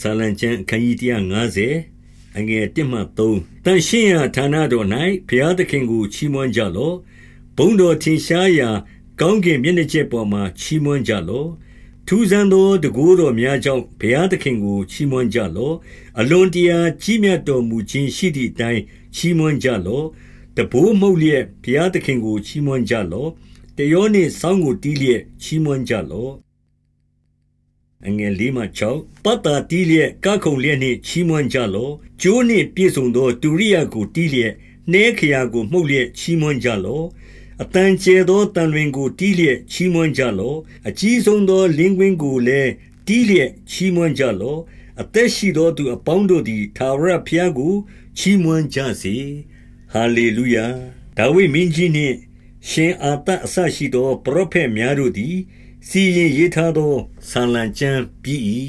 ဆာလံကျမ်းအခန်းကြီး150အငယ်1မှ3တန်ရှင်းရာဌာနတော်၌ဘုရားသခင်ကိုချီးမွမ်းကြလော့ဘုံတော်ထင်ရှားရာကောင်းကင်မျက်နှာကျက်ပေါ်မှာချီးမွမ်းကြလော့ထူးဆန်းသောတကူတော်များကြောင့်ဘုရားသခင်ကိုချီးမွမ်းကြလော့အလွန်တရာကြီးမြတ်တော်မူခြင်းရှိသည့်အတိုင်းချီးမွမ်းကြလော့တဘိုးမှုတ်လျက်ဘုရားသခင်ကိုချီးမွမ်းကြလော့တယောနှင့်ဆောင်းကိုတီးလျက်ချီးမွမ်းကြလော့ အငယ်၄မှ6ပတ်တာတီးလျက်ကခုံလျက်နှင့်ချီးမွမ်းကြလော့ကျိုးနှင့်ပြည့်စုံသောဒုရိယကိုတီးလျက်နှဲခရာကိုမှုတ်လျက်ချီးမွမ်းကြလော့အတန်ကျဲသောတန်လွင်ကိုတီးလျက်ချီးမွမ်းကြလော့အကြီးဆုံးသောလင်းကွင်းကိုလည်းတီးလျက်ချီးမွမ်းကြလော့အသက်ရှိသောသူအပေါင်းတို့သည်သာဝရဘုရားကိုချီးမွမ်းကြစေဟာလေလုယာဒါဝိမင်းကြီးနှင့်ရှင်အာသအဆရှိသောပရောဖက်များတို့သည် စီရင်ရေးထားသောဆာလံကျမ်းပြီး၏